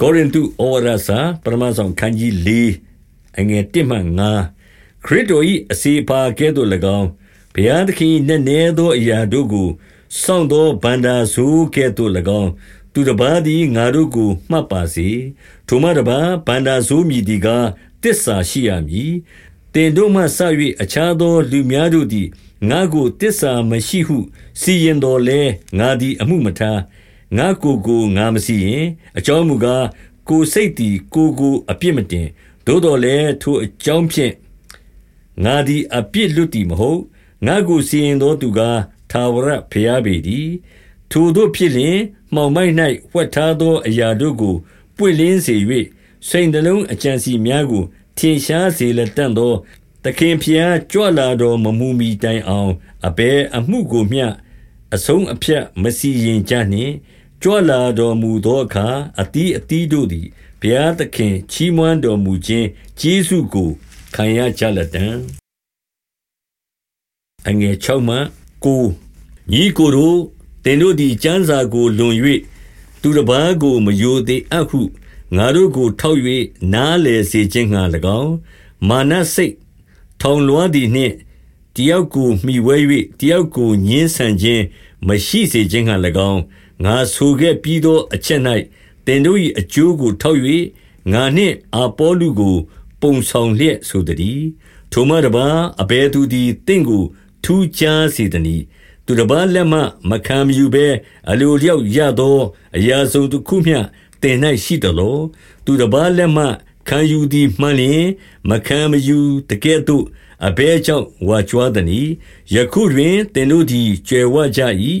ကောရိန္သုဩဝါဒစာပထမဆုံးခန်းကြီး၄အငယ်1မှ5ခရစ်တော်၏အစီပါကဲ့သို့၎င်းဘုရားသခင်နက်နဲသောအရာတို့ကိုစောင့်သောဗန္ဒာဆိုးကဲ့သို့၎င်း သူတစ်ပါးသည်ငါတို့ကိုမှတ်ပါစေထိုမှတစ်ပါးဗန္ဒာဆိုးမြည်သည်ကားတစ္ဆာရှိရမည်တင်တို့မှဆ၍အခြားသောလူများတို့သည်ငါကိုတစ္ဆာမရှိဟု စီရင်တော်လဲငါသည်အမှုမထား ငါကိုကိုငါမစီရင်အကြောင်းမူကားကိုစိတ်သည်ကိုကိုအပြစ်မတင်သို့တော်လည်းထိုအကြောင်းဖြင့်ငါသည်အပြစ်လွတ်သည်မဟုတ်ငါကိုစီရင်သောသူကားသာဝရဖျားပေသည်ထိုတို့ဖြစ်လျင်မှောင်မိုက်၌ဝှက်ထားသောအရာတို့ကိုပွင့်လင်းစေ၍စိန်တလုံးအကြံစီများကိုထင်ရှားစေလက်တန့်သောသခင်ဖျားကြွလာတော်မမူမီတိုင်အောင်အဘယ်အမှုကိုမျှအဆုံးအဖြတ်မစီရင်ကြနှင့် ကြွလာတော်မူသောအခါအတီးအတီးတို့သည်ဘုရားသခင်ချီးမွမ်းတော်မူခြင်းကျေးဇူးကိုခံရကြလတံအငယ်6မှ9ညီကိုတို့တင်တို့သည်ကျမ်းစာကိုလွန်၍သူတစ်ပါးကိုမယိုသေးအဟုငါတို့ကိုထောက်၍နားလေစေခြင်းငှာ၎င်းမာနစိတ်ထောင်လွှားသည်နှင့်တယောက်ကိုမှီဝဲ၍တယောက်ကိုညှင်းဆန်ခြင်းမရှိစေခြင်းငှာ၎င်း ငါဆိုခဲ့ပြီးသောအချက်၌တင်တို့၏အကျိုးကိုထောက်၍ငါနှင့်အာပေါလုကို ပုံဆောင်လျက်ဆိုသည်ထိုမှတပါအဘဲသူသည်တင့်ကိုထူးခြားစေသည်သူတစ်ပါးလက်မှမခံမယူဘဲအလိုလျောက်ရသောအရာစုံတစ်ခုမျှတင်၌ရှိသလိုသူတစ်ပါးလက်မှခံယူသည်မှန်လျင်မခံမယူတကဲ့သို့အဘဲကြောင့်ဝါကြွားသည်ယခုတွင်တင်တို့သည်ကြွယ်ဝကြ၏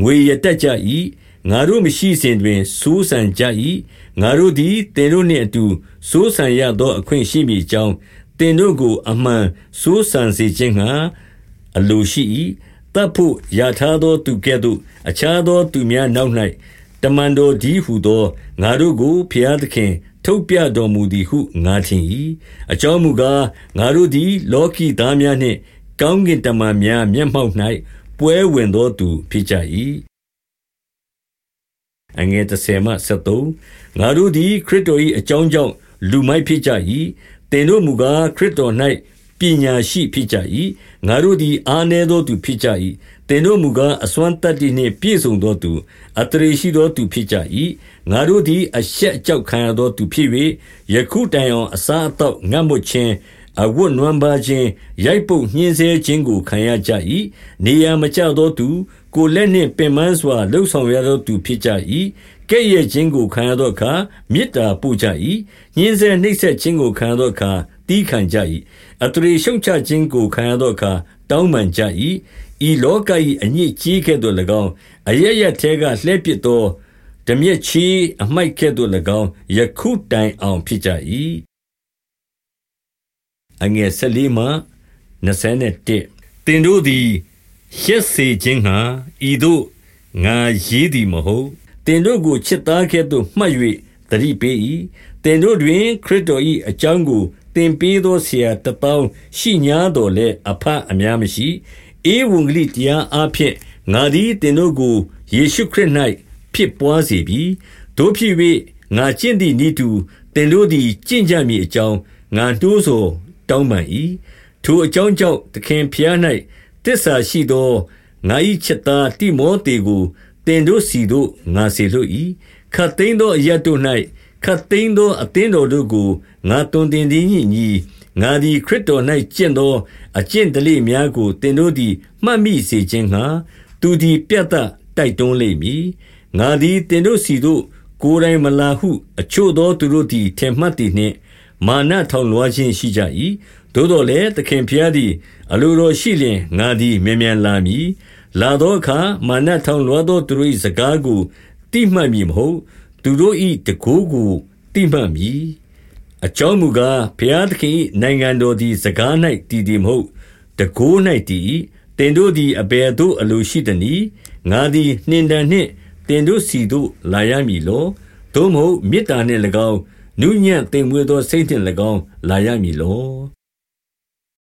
ငွေရတတ်ကြ၏ ငါတို့မရှိစဉ်တွင်စိုးစံကြ၏ငါတို့သည်တင်တို့နှင့်အတူစိုးစံရသောအခွင့်ရှိမည်ကြောင်းတင်တို့ကို အမှန်စိုးစံစေခြင်းငှာအလိုရှိ၏တပ်ဖို့ရထားသောသူကဲ့သို့ အခြားသောသူများနောက်၌တမန်တော်ဒီဟုသောငါတို့ကိုဖျားသခင် ထုတ်ပြတော်မူသည်ဟုငါထင်၏အကြောင်းမူကားငါတို့သည် လောကီသားများနှင့် ကောင်းကင်တမန်များမျက်မှောက်၌ပွဲဝင်သောသူဖြစ်ကြ၏ အငယ်30မှ73ငါတို့သည်ခရစ်တော်၏အကြောင်းကြောင့်လူမိုက်ဖြစ်ကြ၏တင်တို့မူကားခရစ်တော်၌ပညာရှိဖြစ်ကြ၏ငါတို့သည်အားနည်းသောသူဖြစ်ကြ၏တင်တို့မူကားအစွမ်းတတ္တိနှင့်ပြည့်စုံသောသူအတရေရှိသောသူဖြစ်ကြ၏ငါတို့သည်အရှက်အကြောက်ခံရသောသူဖြစ်၍ယခုတိုင်အောင်အစားအသောက်ငတ်မွတ်ခြင်းအဝတ်နွမ်းပါခြင်းရိုက်ပုတ်ညှင်းဆဲခြင်းကိုခံရကြ၏နေရာမကျသောသူ ကိုလက်နှင့်ပင်ပန်းစွာလှုပ်ဆောင်ရသောသူဖြစ်ကြ၏ကဲ့ရဲ့ခြင်းကိုခံရသောအခါမေတ္တာပို့ကြ၏ညှင်းဆဲနှိပ်စက်ခြင်းကိုခံရသောအခါတီးခံကြ၏အတရေရှုံချခြင်းကိုခံရသောအခါတောင်းပန်ကြ၏ဤလောက၏အညစ်ကြေးကဲ့သို့၎င်းအရရထဲကလှဲ့ပစ်သောဓမြက်ချီအမိုက်ကဲ့သို့၎င်းယခုတိုင်အောင်ဖြစ်ကြ၏အငယ်၁၄မှ21တင်တို့သည် ရှက်စေခြင်းဟာဤသို့ငါရေးသည်မဟုတ်တင်တို့ကို ချစ်သားကဲ့သို့ မှတ်၍တတိပေး၏တင်တို့တွင် ခရစ်တော်၏အကြောင်းကို သင်ပေးသော ဆရာတပေါင်းရှိ냐တော်လဲအဖအများမရှိ ဧဝံဂေလိတရားအဖျင်ငါသည် သင်တို့ကို ယေရှုခရစ်၌ဖြစ်ပွားစေပြီတို့ဖြစ်၍ငါကျင့်သည့်ဤသူသင်တို့သည် ကျင့်ကြမည်အကြောင်း ငါတိုးဆိုတောင်းပန်၏ထိုအကြောင်းကြောင့် သခင်ဖျား၌ တစ္ဆာရှိသောငါ၏ချက်သားတိမောသေကိုတင်တို့စီတို့ငါစေလွတ်၏ခတ်သိမ်းသောအရတ်တို့၌ခတ်သိမ်းသောအသင်းတော်တို့ကိုငါတွင်တင်သည်ညညီငါသည်ခရစ်တော်၌ကျင့်သောအကျင့်တလေများကိုတင်တို့သည်မှတ်မိစေခြင်းငှာသူသည်ပြတ်တတိုက်တွန်းလိမ့်မည်ငါသည်တင်တို့စီတို့ကိုယ်တိုင်မလာဟု အချို့သောသူတို့သည်ထင်မှတ်သည်နှင့်မာနထောင်လွှားခြင်းရှိကြ၏ သို့တော်လည်းသခင်ဖျားသည် အလိုတော်ရှိလျင်ငါသည်မြန်မြန်လာမည်လာသောအခါမာနထောင်လွှားသောသူတို့၏စကားကိုတိမှတ်မည်မဟုတ် သူတို့၏တကိုးကိုတိမှတ်မည်အကြောင်းမူကားဘုရားသခင်၏နိုင်ငံတော်သည်စကား၌တည်တည်မဟုတ်တကိုး၌တည်တင်တို့သည်အဘယ်သို့အလိုရှိသနည်းငါသည်နှင်တန်နှင့်တင်တို့စီတို့လာရမည်လောသို့မဟုတ်မေတ္တာနှင့်၎င်းနုညံ့တင်မွေသောစိတ်နှင့်၎င်းလာရမည်လော